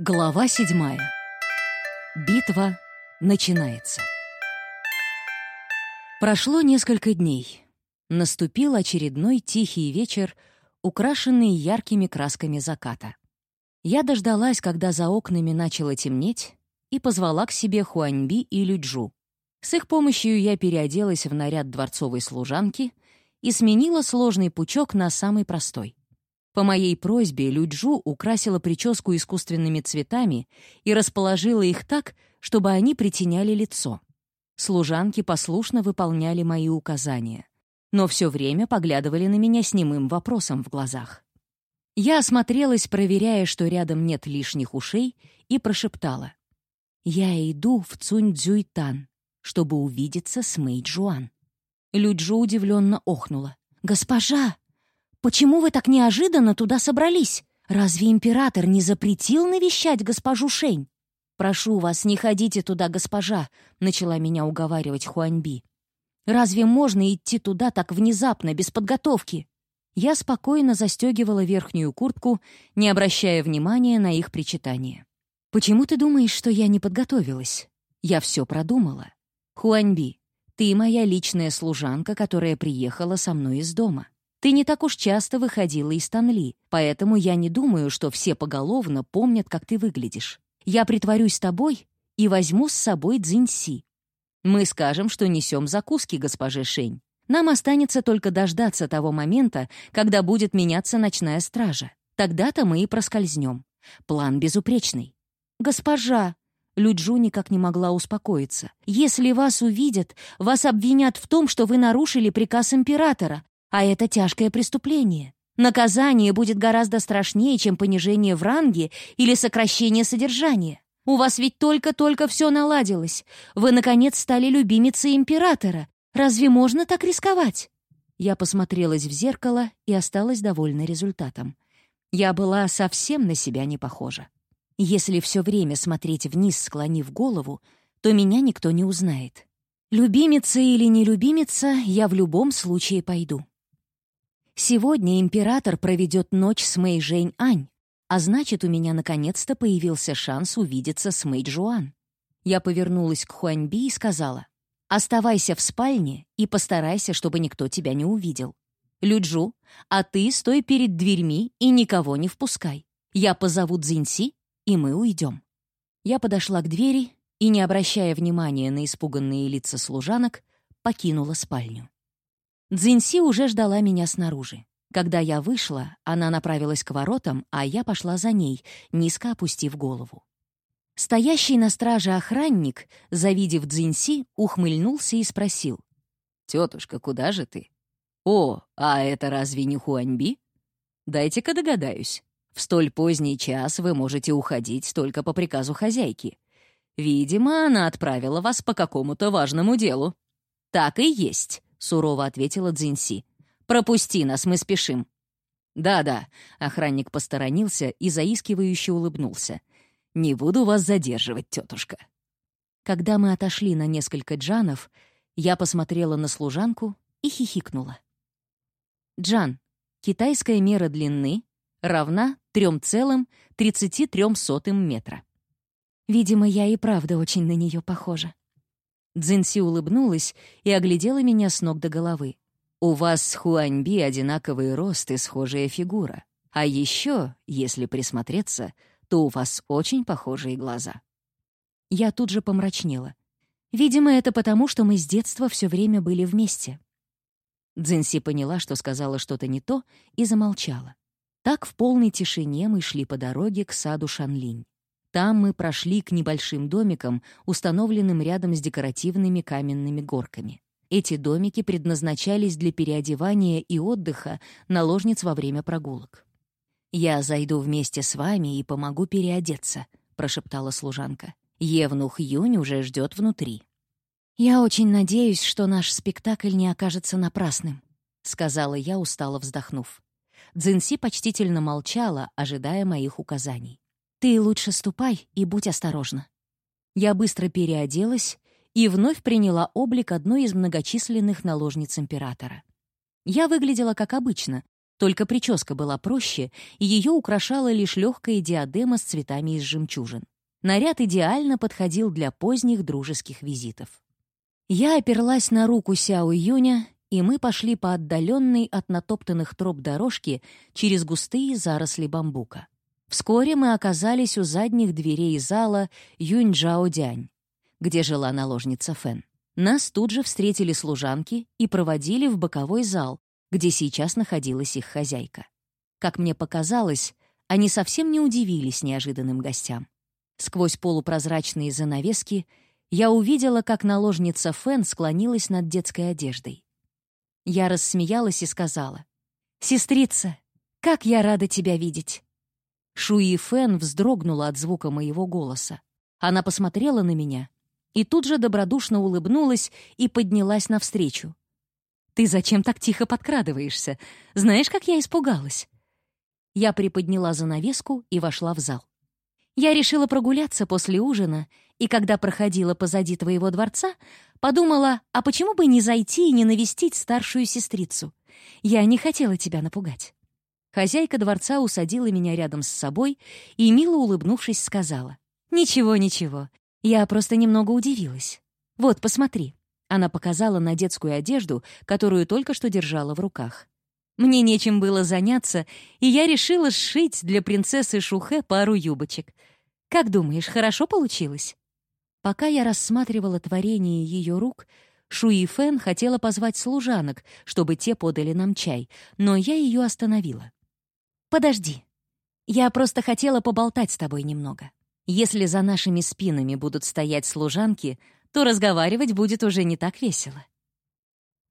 Глава седьмая. Битва начинается. Прошло несколько дней. Наступил очередной тихий вечер, украшенный яркими красками заката. Я дождалась, когда за окнами начало темнеть, и позвала к себе Хуаньби и Люджу. С их помощью я переоделась в наряд дворцовой служанки и сменила сложный пучок на самый простой — по моей просьбе Люджу украсила прическу искусственными цветами и расположила их так, чтобы они притеняли лицо. Служанки послушно выполняли мои указания, но все время поглядывали на меня с немым вопросом в глазах. Я осмотрелась, проверяя, что рядом нет лишних ушей, и прошептала. «Я иду в Цунь-Дзюйтан, чтобы увидеться с Мэй Джуан». Люджу удивленно охнула. «Госпожа, Почему вы так неожиданно туда собрались? Разве император не запретил навещать госпожу Шень? «Прошу вас, не ходите туда, госпожа», — начала меня уговаривать Хуаньби. «Разве можно идти туда так внезапно, без подготовки?» Я спокойно застегивала верхнюю куртку, не обращая внимания на их причитание. «Почему ты думаешь, что я не подготовилась? Я все продумала. Хуаньби, ты моя личная служанка, которая приехала со мной из дома. Ты не так уж часто выходила из Танли, поэтому я не думаю, что все поголовно помнят, как ты выглядишь. Я притворюсь тобой и возьму с собой Цзиньси. Мы скажем, что несем закуски госпоже Шень. Нам останется только дождаться того момента, когда будет меняться ночная стража. Тогда-то мы и проскользнем. План безупречный. «Госпожа!» Люджу никак не могла успокоиться. «Если вас увидят, вас обвинят в том, что вы нарушили приказ императора, а это тяжкое преступление. Наказание будет гораздо страшнее, чем понижение в ранге или сокращение содержания. У вас ведь только-только все наладилось. Вы, наконец, стали любимицей императора. Разве можно так рисковать?» Я посмотрелась в зеркало и осталась довольна результатом. Я была совсем на себя не похожа. Если все время смотреть вниз, склонив голову, то меня никто не узнает. Любимица или не любимица, я в любом случае пойду. Сегодня император проведет ночь с Мэй Жень Ань, а значит, у меня наконец-то появился шанс увидеться с Мэй Джуан. Я повернулась к Хуаньби и сказала, «Оставайся в спальне и постарайся, чтобы никто тебя не увидел. Люджу, а ты стой перед дверьми и никого не впускай. Я позову Цзиньси, и мы уйдем». Я подошла к двери и, не обращая внимания на испуганные лица служанок, покинула спальню. Дзинси уже ждала меня снаружи. Когда я вышла, она направилась к воротам, а я пошла за ней, низко опустив голову. Стоящий на страже охранник, завидев Дзинси, ухмыльнулся и спросил. «Тетушка, куда же ты?» «О, а это разве не Хуаньби?» «Дайте-ка догадаюсь. В столь поздний час вы можете уходить только по приказу хозяйки. Видимо, она отправила вас по какому-то важному делу». «Так и есть сурово ответила Дзинси. «Пропусти нас, мы спешим». «Да-да», — охранник посторонился и заискивающе улыбнулся. «Не буду вас задерживать, тетушка». Когда мы отошли на несколько джанов, я посмотрела на служанку и хихикнула. Джан, китайская мера длины, равна 3,33 метра. Видимо, я и правда очень на нее похожа. Цзинси улыбнулась и оглядела меня с ног до головы. «У вас с Хуаньби одинаковый рост и схожая фигура. А еще, если присмотреться, то у вас очень похожие глаза». Я тут же помрачнела. Видимо, это потому, что мы с детства все время были вместе. Цзинси поняла, что сказала что-то не то, и замолчала. Так в полной тишине мы шли по дороге к саду Шанлинь. Там мы прошли к небольшим домикам, установленным рядом с декоративными каменными горками. Эти домики предназначались для переодевания и отдыха наложниц во время прогулок. «Я зайду вместе с вами и помогу переодеться», — прошептала служанка. «Евнух Юнь уже ждет внутри». «Я очень надеюсь, что наш спектакль не окажется напрасным», — сказала я, устало вздохнув. Дзинси почтительно молчала, ожидая моих указаний. «Ты лучше ступай и будь осторожна». Я быстро переоделась и вновь приняла облик одной из многочисленных наложниц императора. Я выглядела как обычно, Только прическа была проще, и ее украшала лишь легкая диадема с цветами из жемчужин. Наряд идеально подходил для поздних дружеских визитов. Я оперлась на руку Сяо Юня, и мы пошли по отдаленной от натоптанных троп дорожке через густые заросли бамбука. Вскоре мы оказались у задних дверей зала Юньчжао-дянь, где жила наложница Фэн. Нас тут же встретили служанки и проводили в боковой зал, где сейчас находилась их хозяйка. Как мне показалось, они совсем не удивились неожиданным гостям. Сквозь полупрозрачные занавески я увидела, как наложница Фэн склонилась над детской одеждой. Я рассмеялась и сказала, «Сестрица, как я рада тебя видеть!» Шуи Фэн вздрогнула от звука моего голоса. Она посмотрела на меня и тут же добродушно улыбнулась и поднялась навстречу. «Ты зачем так тихо подкрадываешься? Знаешь, как я испугалась?» Я приподняла занавеску и вошла в зал. Я решила прогуляться после ужина, и когда проходила позади твоего дворца, подумала, а почему бы не зайти и не навестить старшую сестрицу? Я не хотела тебя напугать. Хозяйка дворца усадила меня рядом с собой и, мило улыбнувшись, сказала, «Ничего, ничего, я просто немного удивилась. Вот, посмотри». Она показала на детскую одежду, которую только что держала в руках. Мне нечем было заняться, и я решила сшить для принцессы Шухе пару юбочек. Как думаешь, хорошо получилось? Пока я рассматривала творение ее рук, Шуи Фэн хотела позвать служанок, чтобы те подали нам чай, но я ее остановила. «Подожди. Я просто хотела поболтать с тобой немного. Если за нашими спинами будут стоять служанки, то разговаривать будет уже не так весело.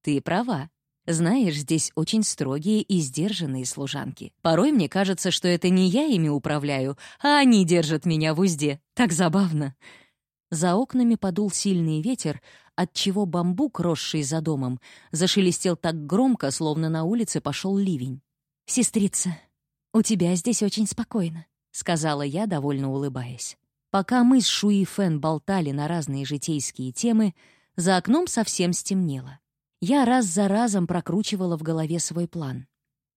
Ты права. Знаешь, здесь очень строгие и сдержанные служанки. Порой мне кажется, что это не я ими управляю, а они держат меня в узде. Так забавно. За окнами подул сильный ветер, отчего бамбук, росший за домом, зашелестел так громко, словно на улице пошел ливень. «Сестрица, у тебя здесь очень спокойно. — сказала я, довольно улыбаясь. Пока мы с Шуи Фэн болтали на разные житейские темы, за окном совсем стемнело. Я раз за разом прокручивала в голове свой план.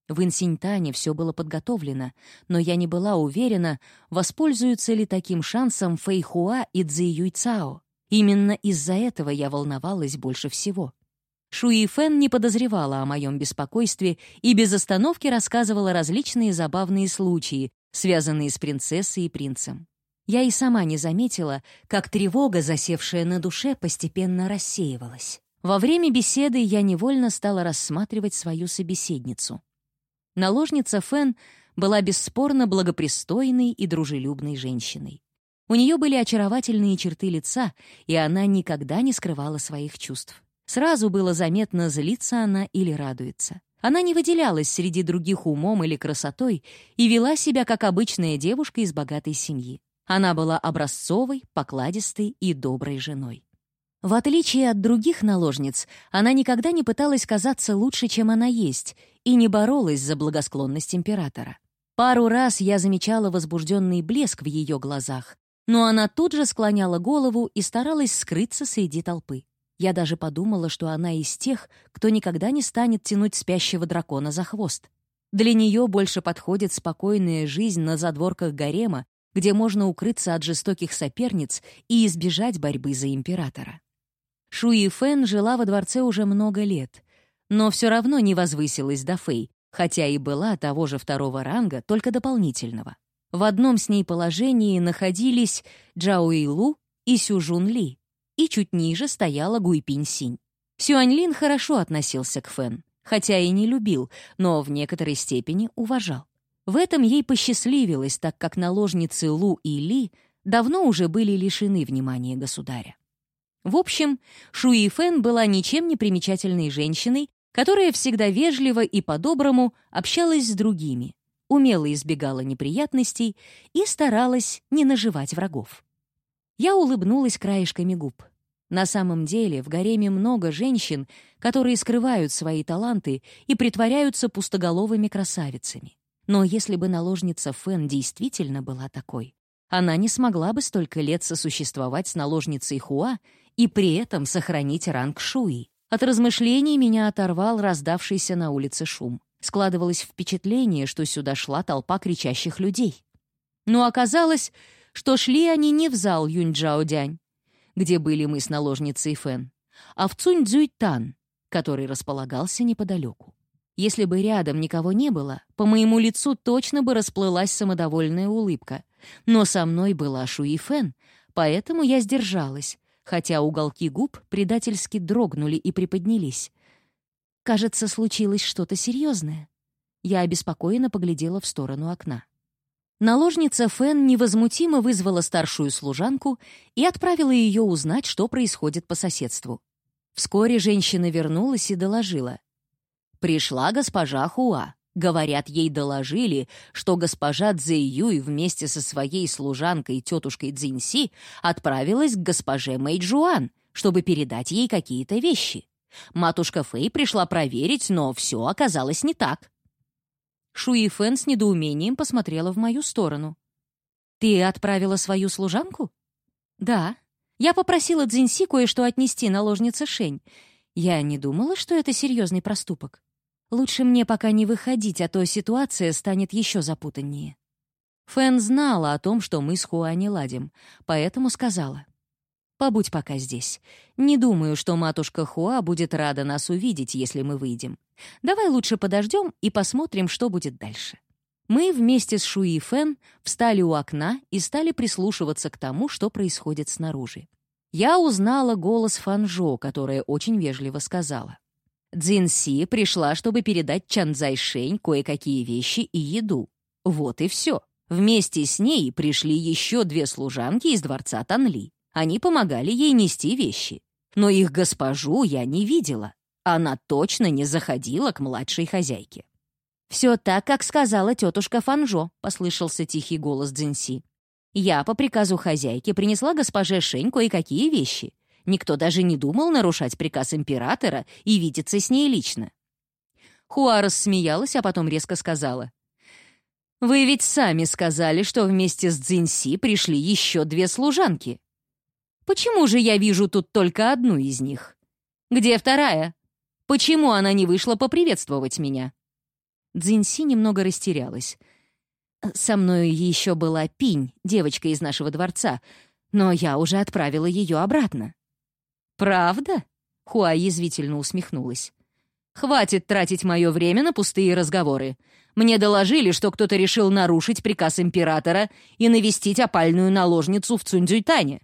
В Инсиньтане все было подготовлено, но я не была уверена, воспользуются ли таким шансом Фэйхуа и Цзи Юйцао. Именно из-за этого я волновалась больше всего. Шуи Фэн не подозревала о моем беспокойстве и без остановки рассказывала различные забавные случаи, связанные с принцессой и принцем. Я и сама не заметила, как тревога, засевшая на душе, постепенно рассеивалась. Во время беседы я невольно стала рассматривать свою собеседницу. Наложница Фэн была бесспорно благопристойной и дружелюбной женщиной. У нее были очаровательные черты лица, и она никогда не скрывала своих чувств. Сразу было заметно, злится она или радуется. Она не выделялась среди других умом или красотой и вела себя как обычная девушка из богатой семьи. Она была образцовой, покладистой и доброй женой. В отличие от других наложниц, она никогда не пыталась казаться лучше, чем она есть, и не боролась за благосклонность императора. Пару раз я замечала возбужденный блеск в ее глазах, но она тут же склоняла голову и старалась скрыться среди толпы. Я даже подумала, что она из тех, кто никогда не станет тянуть спящего дракона за хвост. Для нее больше подходит спокойная жизнь на задворках гарема, где можно укрыться от жестоких соперниц и избежать борьбы за императора. Шуи Фэн жила во дворце уже много лет, но все равно не возвысилась до Фэй, хотя и была того же второго ранга, только дополнительного. В одном с ней положении находились Джао Лу и Сюжун Ли, и чуть ниже стояла Гуйпинь-синь. Сюаньлин хорошо относился к Фэн, хотя и не любил, но в некоторой степени уважал. В этом ей посчастливилось, так как наложницы Лу и Ли давно уже были лишены внимания государя. В общем, Шуи Фэн была ничем не примечательной женщиной, которая всегда вежливо и по-доброму общалась с другими, умело избегала неприятностей и старалась не наживать врагов. Я улыбнулась краешками губ. На самом деле в гареме много женщин, которые скрывают свои таланты и притворяются пустоголовыми красавицами. Но если бы наложница Фэн действительно была такой, она не смогла бы столько лет сосуществовать с наложницей Хуа и при этом сохранить ранг Шуи. От размышлений меня оторвал раздавшийся на улице шум. Складывалось впечатление, что сюда шла толпа кричащих людей. Но оказалось, что шли они не в зал Юньчжаодянь, где были мы с наложницей Фэн, а в Цуньцзюйтан, который располагался неподалеку. Если бы рядом никого не было, по моему лицу точно бы расплылась самодовольная улыбка. Но со мной была Шуи Фэн, поэтому я сдержалась, хотя уголки губ предательски дрогнули и приподнялись. Кажется, случилось что-то серьезное. Я обеспокоенно поглядела в сторону окна. Наложница Фэн невозмутимо вызвала старшую служанку и отправила ее узнать, что происходит по соседству. Вскоре женщина вернулась и доложила. Пришла госпожа Хуа. Говорят, ей доложили, что госпожа Цзэйюй вместе со своей служанкой тетушкой Цзиньси отправилась к госпоже Мэйджуан, чтобы передать ей какие-то вещи. Матушка Фэй пришла проверить, но все оказалось не так. Шуи Фэн с недоумением посмотрела в мою сторону. «Ты отправила свою служанку?» «Да. Я попросила Цзиньси кое-что отнести наложнице Шень. Я не думала, что это серьезный проступок. Лучше мне пока не выходить, а то ситуация станет еще запутаннее. Фэн знала о том, что мы с Хуа не ладим, поэтому сказала. «Побудь пока здесь. Не думаю, что матушка Хуа будет рада нас увидеть, если мы выйдем. Давай лучше подождем и посмотрим, что будет дальше». Мы вместе с Шуи Фэн встали у окна и стали прислушиваться к тому, что происходит снаружи. Я узнала голос Фанжо, которая очень вежливо сказала. Цзинси пришла, чтобы передать Чан Цзайшень кое-какие вещи и еду. Вот и все. Вместе с ней пришли еще две служанки из дворца Танли. Они помогали ей нести вещи. Но их госпожу я не видела. Она точно не заходила к младшей хозяйке. «Все так, как сказала тетушка Фанжо», — послышался тихий голос Цзинси. «Я по приказу хозяйки принесла госпоже Шень кое-какие вещи. Никто даже не думал нарушать приказ императора и видеться с ней лично. Хуа рассмеялась, а потом резко сказала. «Вы ведь сами сказали, что вместе с Цзиньси пришли еще две служанки. Почему же я вижу тут только одну из них? Где вторая? Почему она не вышла поприветствовать меня?» Цзиньси немного растерялась. «Со мной еще была Пинь, девочка из нашего дворца, но я уже отправила ее обратно». «Правда?» — Хуа язвительно усмехнулась. «Хватит тратить мое время на пустые разговоры. Мне доложили, что кто-то решил нарушить приказ императора и навестить опальную наложницу в Цунцзюйтане.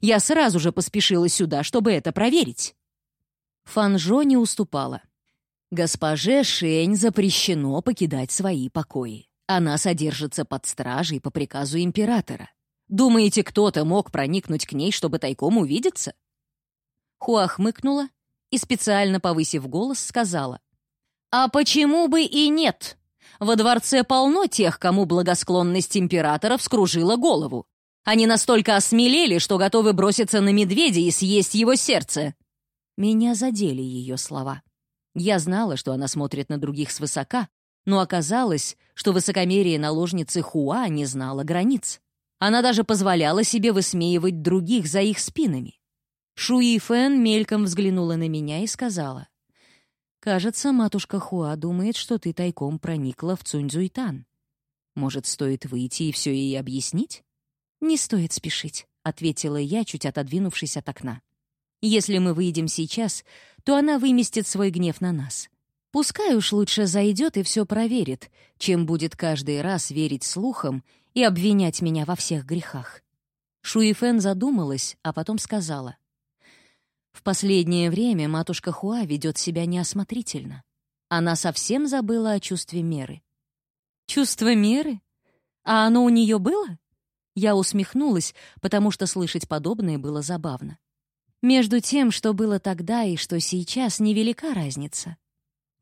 Я сразу же поспешила сюда, чтобы это проверить». Фанжо не уступала. Госпоже Шень запрещено покидать свои покои. Она содержится под стражей по приказу императора. Думаете, кто-то мог проникнуть к ней, чтобы тайком увидеться? Хуа хмыкнула и, специально повысив голос, сказала. «А почему бы и нет? Во дворце полно тех, кому благосклонность императора вскружила голову. Они настолько осмелели, что готовы броситься на медведя и съесть его сердце». Меня задели ее слова. Я знала, что она смотрит на других свысока, но оказалось, что высокомерие наложницы Хуа не знало границ. Она даже позволяла себе высмеивать других за их спинами. Шуи Фэн мельком взглянула на меня и сказала. «Кажется, матушка Хуа думает, что ты тайком проникла в Цуньцзуйтан. Может, стоит выйти и все ей объяснить?» «Не стоит спешить», — ответила я, чуть отодвинувшись от окна. «Если мы выйдем сейчас, то она выместит свой гнев на нас. Пускай уж лучше зайдет и все проверит, чем будет каждый раз верить слухам и обвинять меня во всех грехах». Шуифен задумалась, а потом сказала. В последнее время матушка Хуа ведет себя неосмотрительно. Она совсем забыла о чувстве меры. Чувство меры? А оно у нее было? Я усмехнулась, потому что слышать подобное было забавно. Между тем, что было тогда и что сейчас, невелика разница.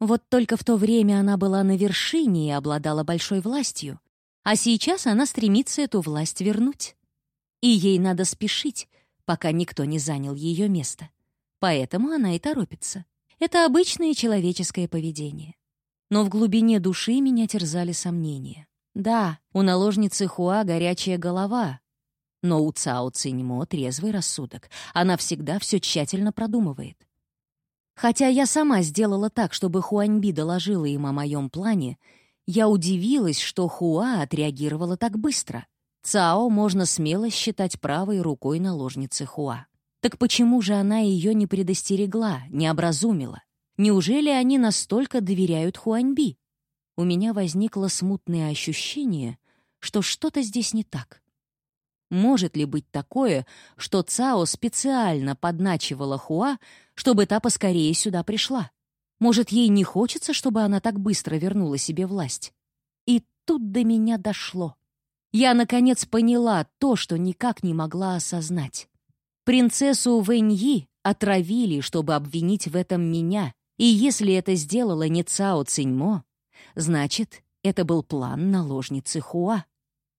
Вот только в то время она была на вершине и обладала большой властью, а сейчас она стремится эту власть вернуть. И ей надо спешить, пока никто не занял ее место. Поэтому она и торопится. Это обычное человеческое поведение. Но в глубине души меня терзали сомнения. Да, у наложницы Хуа горячая голова, но у Цао Циньмо трезвый рассудок. Она всегда все тщательно продумывает. Хотя я сама сделала так, чтобы Хуаньби доложила им о моем плане, я удивилась, что Хуа отреагировала так быстро. Цао можно смело считать правой рукой наложницы Хуа. Так почему же она ее не предостерегла, не образумила? Неужели они настолько доверяют Хуаньби? У меня возникло смутное ощущение, что что-то здесь не так. Может ли быть такое, что Цао специально подначивала Хуа, чтобы та поскорее сюда пришла? Может, ей не хочется, чтобы она так быстро вернула себе власть? И тут до меня дошло. Я, наконец, поняла то, что никак не могла осознать. Принцессу Вэньи отравили, чтобы обвинить в этом меня, и если это сделала не Цао Циньмо, значит, это был план наложницы Хуа.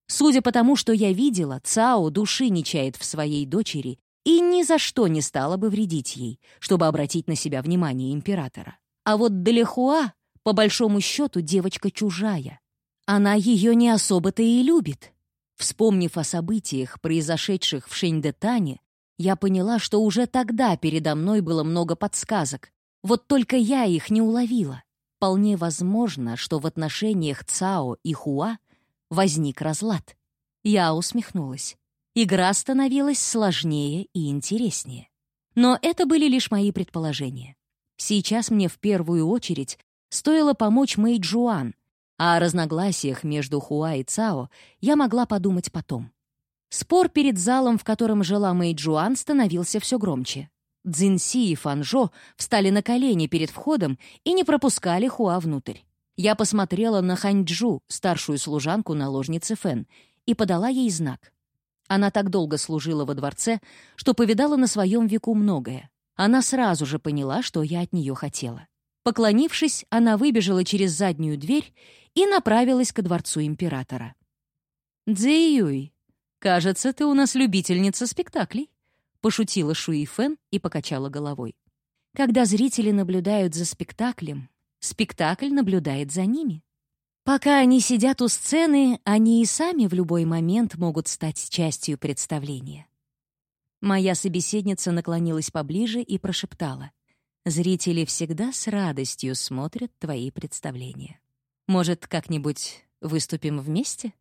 Судя по тому, что я видела, Цао души не чает в своей дочери и ни за что не стала бы вредить ей, чтобы обратить на себя внимание императора. А вот Далехуа, по большому счету, девочка чужая. Она ее не особо-то и любит. Вспомнив о событиях, произошедших в Шеньдетане, я поняла, что уже тогда передо мной было много подсказок. Вот только я их не уловила. Вполне возможно, что в отношениях Цао и Хуа возник разлад. Я усмехнулась. Игра становилась сложнее и интереснее. Но это были лишь мои предположения. Сейчас мне в первую очередь стоило помочь Мэй Джуан, а о разногласиях между Хуа и Цао я могла подумать потом. Спор перед залом, в котором жила Мэй Джуан, становился все громче. Цзиньси и Фанжо встали на колени перед входом и не пропускали Хуа внутрь. Я посмотрела на Ханьчжу, старшую служанку наложницы Фэн, и подала ей знак. Она так долго служила во дворце, что повидала на своем веку многое. Она сразу же поняла, что я от нее хотела. Поклонившись, она выбежала через заднюю дверь и направилась ко дворцу императора. «Дзэйюй, кажется, ты у нас любительница спектаклей», — пошутила Шуи Фэн и покачала головой. Когда зрители наблюдают за спектаклем, спектакль наблюдает за ними. Пока они сидят у сцены, они и сами в любой момент могут стать частью представления. Моя собеседница наклонилась поближе и прошептала. «Зрители всегда с радостью смотрят твои представления. Может, как-нибудь выступим вместе?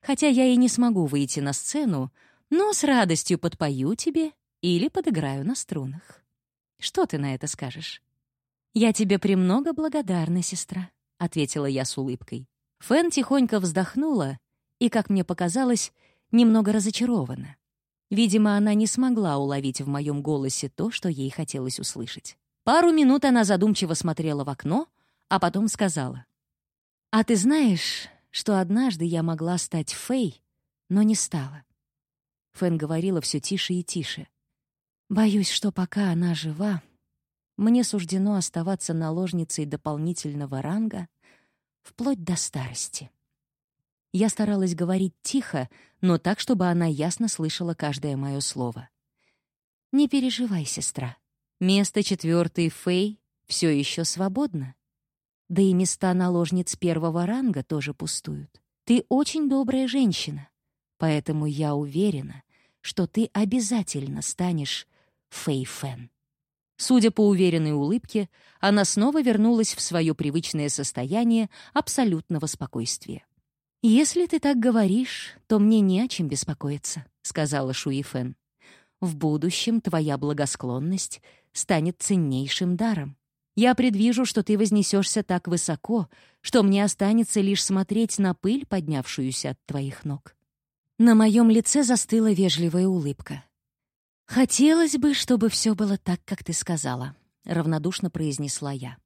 Хотя я и не смогу выйти на сцену, но с радостью подпою тебе или подыграю на струнах. Что ты на это скажешь?» «Я тебе премного благодарна, сестра», — ответила я с улыбкой. Фэн тихонько вздохнула и, как мне показалось, немного разочарована. Видимо, она не смогла уловить в моем голосе то, что ей хотелось услышать. Пару минут она задумчиво смотрела в окно, а потом сказала. «А ты знаешь, что однажды я могла стать Фэй, но не стала?» Фэн говорила все тише и тише. «Боюсь, что пока она жива, мне суждено оставаться наложницей дополнительного ранга вплоть до старости. Я старалась говорить тихо, но так, чтобы она ясно слышала каждое мое слово. «Не переживай, сестра. Место четвертой Фэй все еще свободно. Да и места наложниц первого ранга тоже пустуют. Ты очень добрая женщина, поэтому я уверена, что ты обязательно станешь Фэй Фэн». Судя по уверенной улыбке, она снова вернулась в свое привычное состояние абсолютного спокойствия. «Если ты так говоришь, то мне не о чем беспокоиться», — сказала Шуи Фэн. «В будущем твоя благосклонность станет ценнейшим даром. Я предвижу, что ты вознесешься так высоко, что мне останется лишь смотреть на пыль, поднявшуюся от твоих ног». На моем лице застыла вежливая улыбка. «Хотелось бы, чтобы все было так, как ты сказала», — равнодушно произнесла я.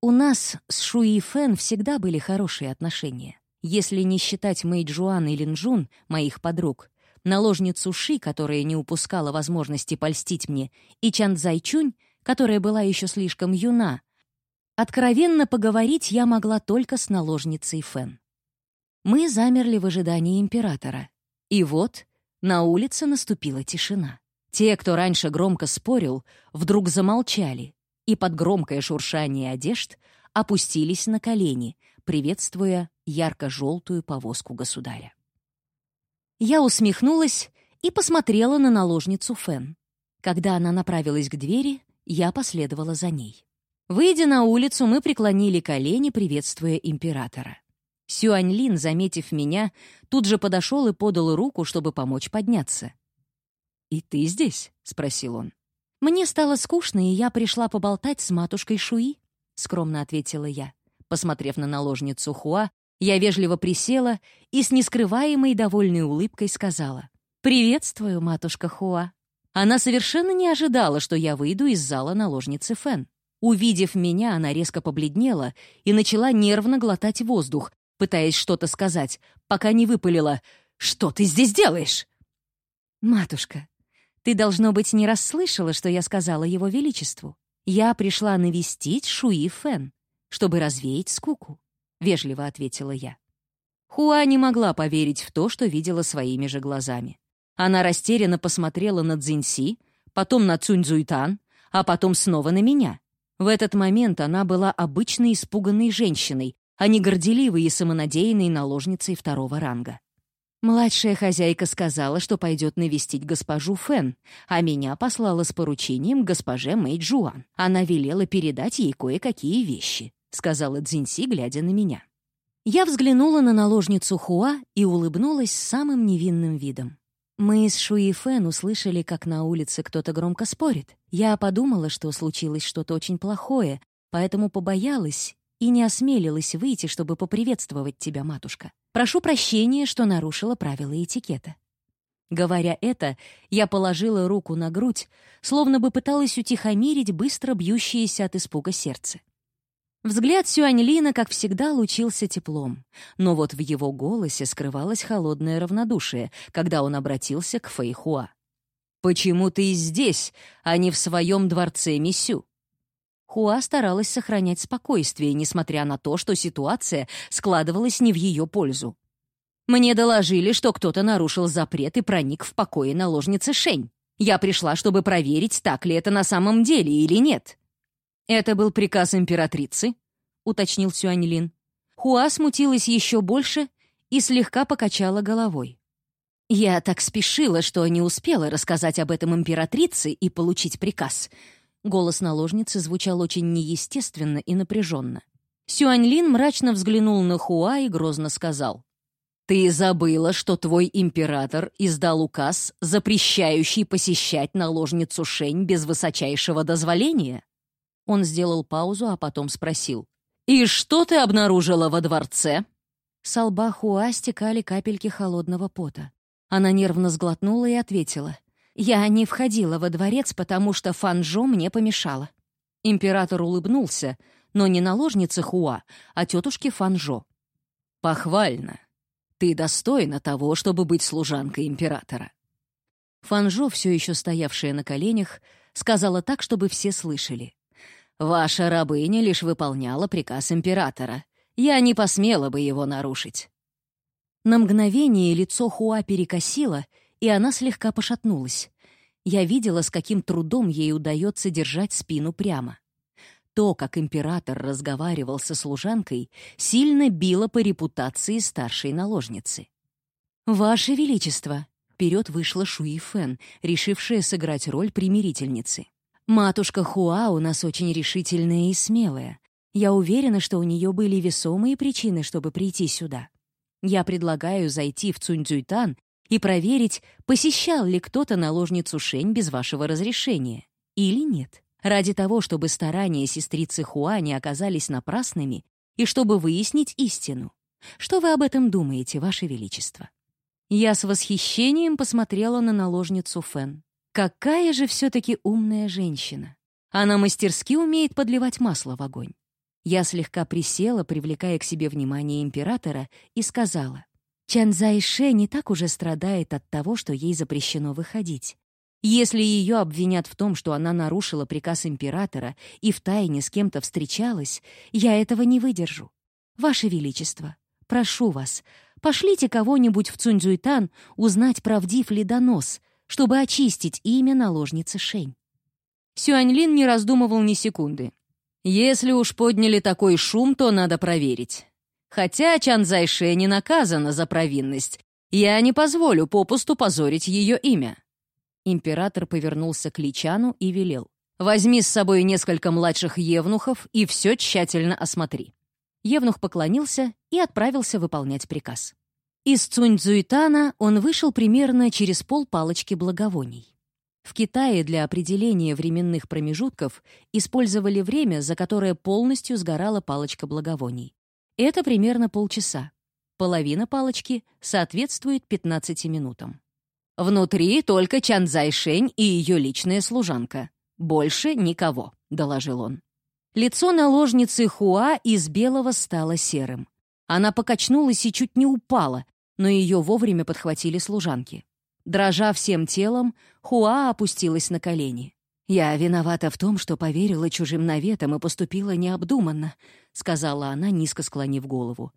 «У нас с Шуи Фэн всегда были хорошие отношения. Если не считать Мэй Джуан и Линджун, моих подруг, наложницу Ши, которая не упускала возможности польстить мне, и Чан Зайчунь, которая была еще слишком юна, откровенно поговорить я могла только с наложницей Фэн. Мы замерли в ожидании императора. И вот на улице наступила тишина. Те, кто раньше громко спорил, вдруг замолчали и под громкое шуршание одежд опустились на колени, приветствуя ярко-желтую повозку государя. Я усмехнулась и посмотрела на наложницу Фен. Когда она направилась к двери, Я последовала за ней. Выйдя на улицу, мы преклонили колени, приветствуя императора. Сюаньлин, заметив меня, тут же подошел и подал руку, чтобы помочь подняться. «И ты здесь?» — спросил он. «Мне стало скучно, и я пришла поболтать с матушкой Шуи», — скромно ответила я. Посмотрев на наложницу Хуа, я вежливо присела и с нескрываемой довольной улыбкой сказала «Приветствую, матушка Хуа». Она совершенно не ожидала, что я выйду из зала наложницы Фэн. Увидев меня, она резко побледнела и начала нервно глотать воздух, пытаясь что-то сказать, пока не выпалила «Что ты здесь делаешь?» «Матушка, ты, должно быть, не расслышала, что я сказала его величеству. Я пришла навестить Шуи Фэн, чтобы развеять скуку», — вежливо ответила я. Хуа не могла поверить в то, что видела своими же глазами. Она растерянно посмотрела на Цзиньси, потом на Цуньцзуйтан, а потом снова на меня. В этот момент она была обычной испуганной женщиной, а не горделивой и самонадеянной наложницей второго ранга. Младшая хозяйка сказала, что пойдет навестить госпожу Фэн, а меня послала с поручением госпоже Мэй Джуан. Она велела передать ей кое-какие вещи, сказала Цзиньси, глядя на меня. Я взглянула на наложницу Хуа и улыбнулась самым невинным видом. Мы с Шуи Фэн услышали, как на улице кто-то громко спорит. Я подумала, что случилось что-то очень плохое, поэтому побоялась и не осмелилась выйти, чтобы поприветствовать тебя, матушка. Прошу прощения, что нарушила правила этикета». Говоря это, я положила руку на грудь, словно бы пыталась утихомирить быстро бьющееся от испуга сердце. Взгляд Сюаньлина, как всегда, лучился теплом, но вот в его голосе скрывалось холодное равнодушие, когда он обратился к Фэйхуа. «Почему ты здесь, а не в своем дворце Мисю?» Хуа старалась сохранять спокойствие, несмотря на то, что ситуация складывалась не в ее пользу. «Мне доложили, что кто-то нарушил запрет и проник в покои наложницы Шень. Я пришла, чтобы проверить, так ли это на самом деле или нет». «Это был приказ императрицы?» — уточнил Сюаньлин. Хуа смутилась еще больше и слегка покачала головой. «Я так спешила, что не успела рассказать об этом императрице и получить приказ». Голос наложницы звучал очень неестественно и напряженно. Сюаньлин мрачно взглянул на Хуа и грозно сказал. «Ты забыла, что твой император издал указ, запрещающий посещать наложницу Шень без высочайшего дозволения?» Он сделал паузу, а потом спросил. «И что ты обнаружила во дворце?» С лба Хуа стекали капельки холодного пота. Она нервно сглотнула и ответила. «Я не входила во дворец, потому что Фанжо мне помешала». Император улыбнулся, но не наложнице Хуа, а тетушке Фанжо. «Похвально. Ты достойна того, чтобы быть служанкой императора». Фанжо, все еще стоявшая на коленях, сказала так, чтобы все слышали. Ваша рабыня лишь выполняла приказ императора. Я не посмела бы его нарушить». На мгновение лицо Хуа перекосило, и она слегка пошатнулась. Я видела, с каким трудом ей удается держать спину прямо. То, как император разговаривал со служанкой, сильно било по репутации старшей наложницы. «Ваше Величество!» — вперед вышла Шуи Фэн, решившая сыграть роль примирительницы. Матушка Хуа у нас очень решительная и смелая. Я уверена, что у нее были весомые причины, чтобы прийти сюда. Я предлагаю зайти в Цуньцзюйтан и проверить, посещал ли кто-то наложницу Шень без вашего разрешения или нет. Ради того, чтобы старания сестрицы Хуа не оказались напрасными и чтобы выяснить истину. Что вы об этом думаете, Ваше Величество?» Я с восхищением посмотрела на наложницу Фэн. Какая же все-таки умная женщина! Она мастерски умеет подливать масло в огонь. Я слегка присела, привлекая к себе внимание императора, и сказала, «Чан Зайше не так уже страдает от того, что ей запрещено выходить. Если ее обвинят в том, что она нарушила приказ императора и втайне с кем-то встречалась, я этого не выдержу. Ваше Величество, прошу вас, пошлите кого-нибудь в Цуньцзуйтан узнать, правдив ли донос, чтобы очистить имя наложницы Шень. Сюаньлин не раздумывал ни секунды. «Если уж подняли такой шум, то надо проверить. Хотя Чан Зайше не наказана за провинность, я не позволю попусту позорить ее имя». Император повернулся к Личану и велел. Возьми с собой несколько младших евнухов и все тщательно осмотри». Евнух поклонился и отправился выполнять приказ. Из Цуньцзуйтана он вышел примерно через пол палочки благовоний. В Китае для определения временных промежутков использовали время, за которое полностью сгорала палочка благовоний. Это примерно полчаса. Половина палочки соответствует 15 минутам. «Внутри только Чан Цзайшень и ее личная служанка. Больше никого», — доложил он. Лицо наложницы Хуа из белого стало серым. Она покачнулась и чуть не упала, но ее вовремя подхватили служанки. Дрожа всем телом, Хуа опустилась на колени. «Я виновата в том, что поверила чужим наветам и поступила необдуманно», — сказала она, низко склонив голову.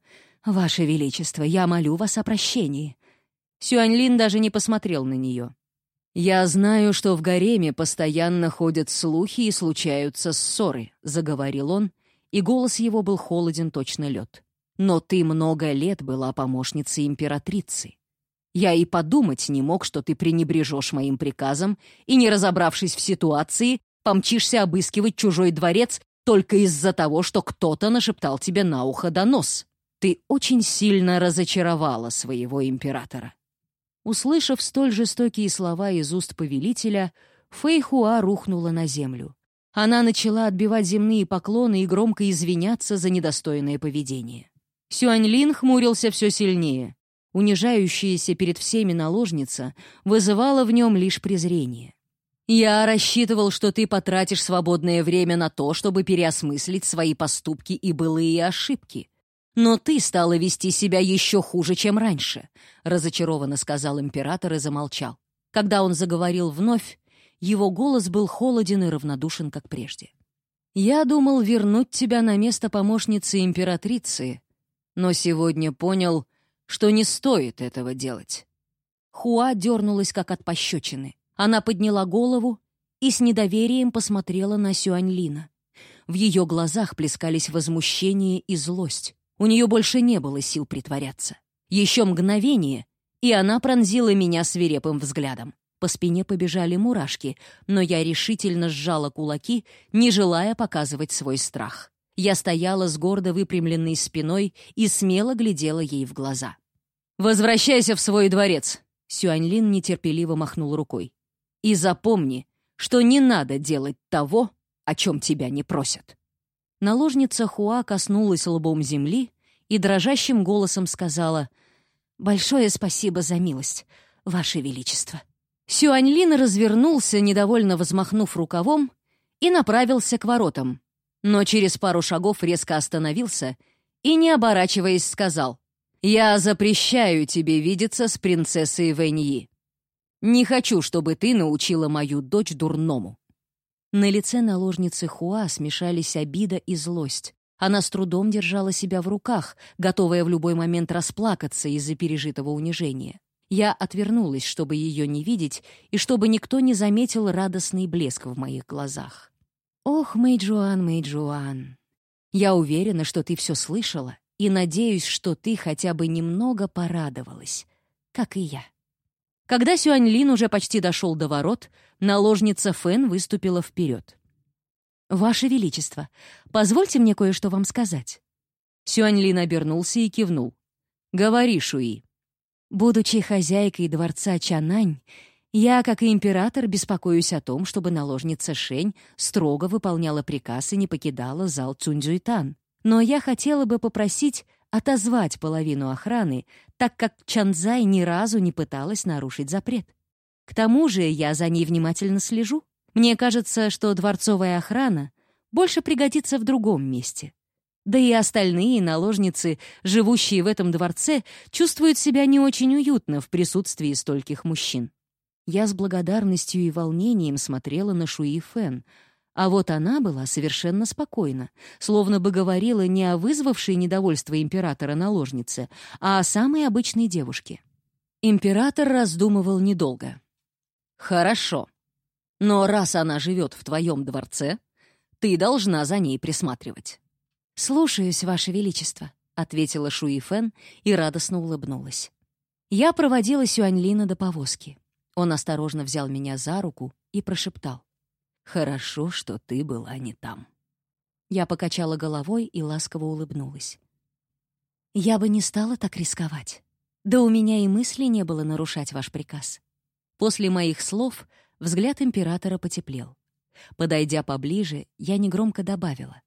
«Ваше Величество, я молю вас о прощении». Сюаньлин даже не посмотрел на нее. «Я знаю, что в гареме постоянно ходят слухи и случаются ссоры», — заговорил он, и голос его был холоден точно лед. Но ты много лет была помощницей императрицы. Я и подумать не мог, что ты пренебрежешь моим приказом и, не разобравшись в ситуации, помчишься обыскивать чужой дворец только из-за того, что кто-то нашептал тебе на ухо донос. Ты очень сильно разочаровала своего императора». Услышав столь жестокие слова из уст повелителя, Фэйхуа рухнула на землю. Она начала отбивать земные поклоны и громко извиняться за недостойное поведение. Сюаньлин хмурился все сильнее. Унижающаяся перед всеми наложница вызывала в нем лишь презрение. «Я рассчитывал, что ты потратишь свободное время на то, чтобы переосмыслить свои поступки и былые ошибки. Но ты стала вести себя еще хуже, чем раньше», — разочарованно сказал император и замолчал. Когда он заговорил вновь, его голос был холоден и равнодушен, как прежде. «Я думал вернуть тебя на место помощницы императрицы, но сегодня понял, что не стоит этого делать. Хуа дернулась, как от пощечины. Она подняла голову и с недоверием посмотрела на Сюаньлина. В ее глазах плескались возмущение и злость. У нее больше не было сил притворяться. Еще мгновение, и она пронзила меня свирепым взглядом. По спине побежали мурашки, но я решительно сжала кулаки, не желая показывать свой страх. Я стояла с гордо выпрямленной спиной и смело глядела ей в глаза. «Возвращайся в свой дворец!» Сюаньлин нетерпеливо махнул рукой. «И запомни, что не надо делать того, о чем тебя не просят». Наложница Хуа коснулась лбом земли и дрожащим голосом сказала «Большое спасибо за милость, Ваше Величество». Сюаньлин развернулся, недовольно взмахнув рукавом, и направился к воротам, но через пару шагов резко остановился и, не оборачиваясь, сказал, «Я запрещаю тебе видеться с принцессой Вэньи. Не хочу, чтобы ты научила мою дочь дурному». На лице наложницы Хуа смешались обида и злость. Она с трудом держала себя в руках, готовая в любой момент расплакаться из-за пережитого унижения. Я отвернулась, чтобы ее не видеть, и чтобы никто не заметил радостный блеск в моих глазах. «Ох, Мэйджуан, Мэйджуан, я уверена, что ты все слышала, и надеюсь, что ты хотя бы немного порадовалась, как и я». Когда Сюаньлин уже почти дошел до ворот, наложница Фэн выступила вперед. «Ваше Величество, позвольте мне кое-что вам сказать». Сюаньлин обернулся и кивнул. «Говори, Шуи». Будучи хозяйкой дворца Чанань, я, как и император, беспокоюсь о том, чтобы наложница Шень строго выполняла приказ и не покидала зал Цуньцзуйтан. Но я хотела бы попросить отозвать половину охраны, так как Чанзай ни разу не пыталась нарушить запрет. К тому же я за ней внимательно слежу. Мне кажется, что дворцовая охрана больше пригодится в другом месте. Да и остальные наложницы, живущие в этом дворце, чувствуют себя не очень уютно в присутствии стольких мужчин. Я с благодарностью и волнением смотрела на Шуи Фэн, а вот она была совершенно спокойна, словно бы говорила не о вызвавшей недовольство императора наложнице, а о самой обычной девушке. Император раздумывал недолго. «Хорошо. Но раз она живет в твоем дворце, ты должна за ней присматривать». «Слушаюсь, Ваше Величество», — ответила Шуи Фэн и радостно улыбнулась. Я проводила Сюаньлина до повозки. Он осторожно взял меня за руку и прошептал. Хорошо, что ты была не там». Я покачала головой и ласково улыбнулась. «Я бы не стала так рисковать. Да у меня и мысли не было нарушать ваш приказ». После моих слов взгляд императора потеплел. Подойдя поближе, я негромко добавила.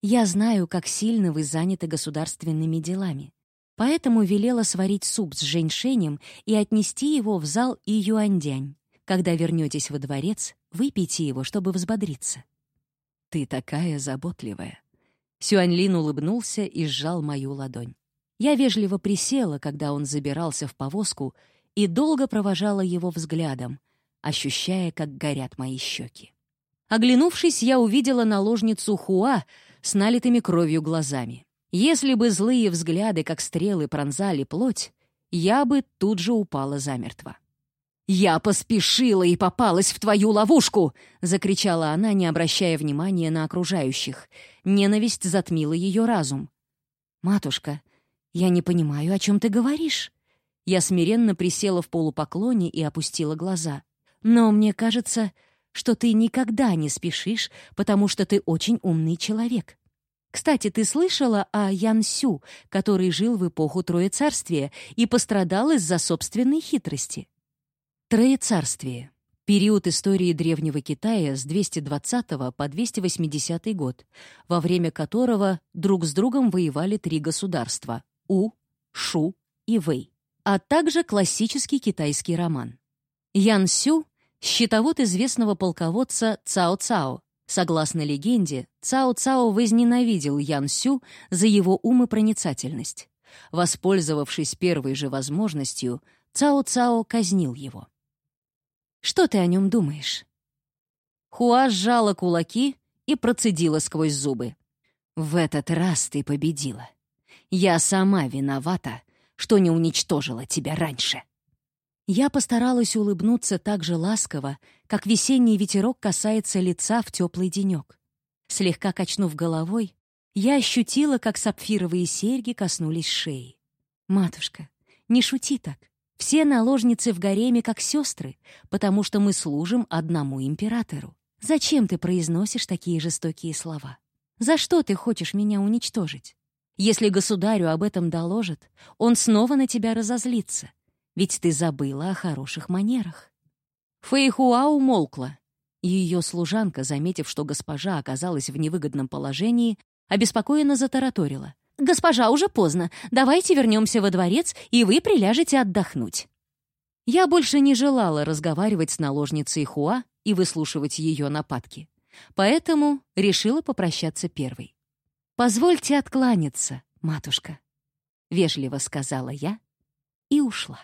«Я знаю, как сильно вы заняты государственными делами, поэтому велела сварить суп с женьшенем и отнести его в зал и юандянь. Когда вернетесь во дворец, выпейте его, чтобы взбодриться». «Ты такая заботливая». Сюаньлин улыбнулся и сжал мою ладонь. Я вежливо присела, когда он забирался в повозку, и долго провожала его взглядом, ощущая, как горят мои щеки. Оглянувшись, я увидела наложницу Хуа с налитыми кровью глазами. Если бы злые взгляды, как стрелы, пронзали плоть, я бы тут же упала замертво. «Я поспешила и попалась в твою ловушку!» — закричала она, не обращая внимания на окружающих. Ненависть затмила ее разум. «Матушка, я не понимаю, о чем ты говоришь?» Я смиренно присела в полупоклоне и опустила глаза. «Но мне кажется, что ты никогда не спешишь, потому что ты очень умный человек. Кстати, ты слышала о Ян который жил в эпоху Троецарствия и пострадал из-за собственной хитрости?» Троецарствие. Период истории Древнего Китая с 220 по 280 год, во время которого друг с другом воевали три государства — У, Шу и Вэй а также классический китайский роман. Ян Сю — счетовод известного полководца Цао Цао. Согласно легенде, Цао Цао возненавидел Ян Сю за его ум и проницательность. Воспользовавшись первой же возможностью, Цао Цао казнил его. «Что ты о нем думаешь?» Хуа сжала кулаки и процедила сквозь зубы. «В этот раз ты победила. Я сама виновата, что не уничтожила тебя раньше». Я постаралась улыбнуться так же ласково, как весенний ветерок касается лица в теплый денек. Слегка качнув головой, я ощутила, как сапфировые серьги коснулись шеи. «Матушка, не шути так. Все наложницы в гареме как сестры, потому что мы служим одному императору. Зачем ты произносишь такие жестокие слова? За что ты хочешь меня уничтожить? Если государю об этом доложат, он снова на тебя разозлится, ведь ты забыла о хороших манерах». Фэйхуа умолкла. Ее служанка, заметив, что госпожа оказалась в невыгодном положении, обеспокоенно затараторила. «Госпожа, уже поздно. Давайте вернемся во дворец, и вы приляжете отдохнуть». Я больше не желала разговаривать с наложницей Хуа и выслушивать ее нападки. Поэтому решила попрощаться первой. «Позвольте откланяться, матушка», — вежливо сказала я и ушла.